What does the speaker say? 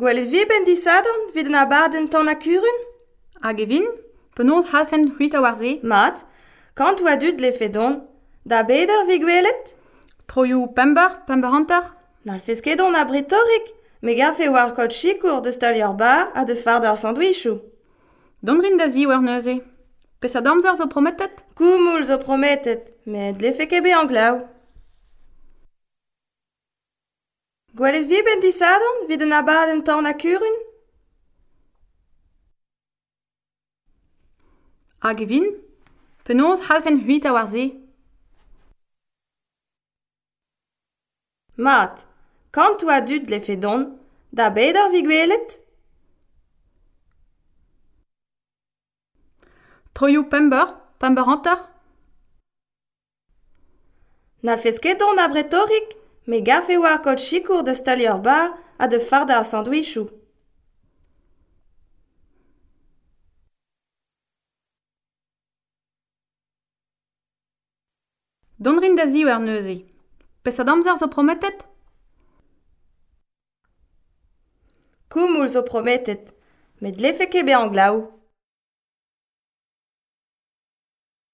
Gwell vi ben disadon, vid an abaden tan a kurun? Hag evin, penod halfen huit a warze. Mat, kant oa dud le fedon, da beder vi gwelet? Troioù pember, pember antar? Nal feskedon a bretorik, me gafe war kot chikour de stalior bar a de fard ar sandwichou. Don rin da zi war neuze. Pes a damzer zo prometet? Koumoul zo prometet, met le fekebe an glav. Gwelet vi ben disadon, vid an abad an a kurun Hag evin, penaos halfen huit a warze. Mat, kant oa dud le fedon, da bet vi gwelet Troioù pember, pember antar. Nal fesket don a bretorik, me gafe war kod sikour de stali ur bar a da farda ar sandwichoù. Donrin da zi war neuze. Pes a damzer zo prometet? Koumoul zo prometet, met lefeke be an glaou.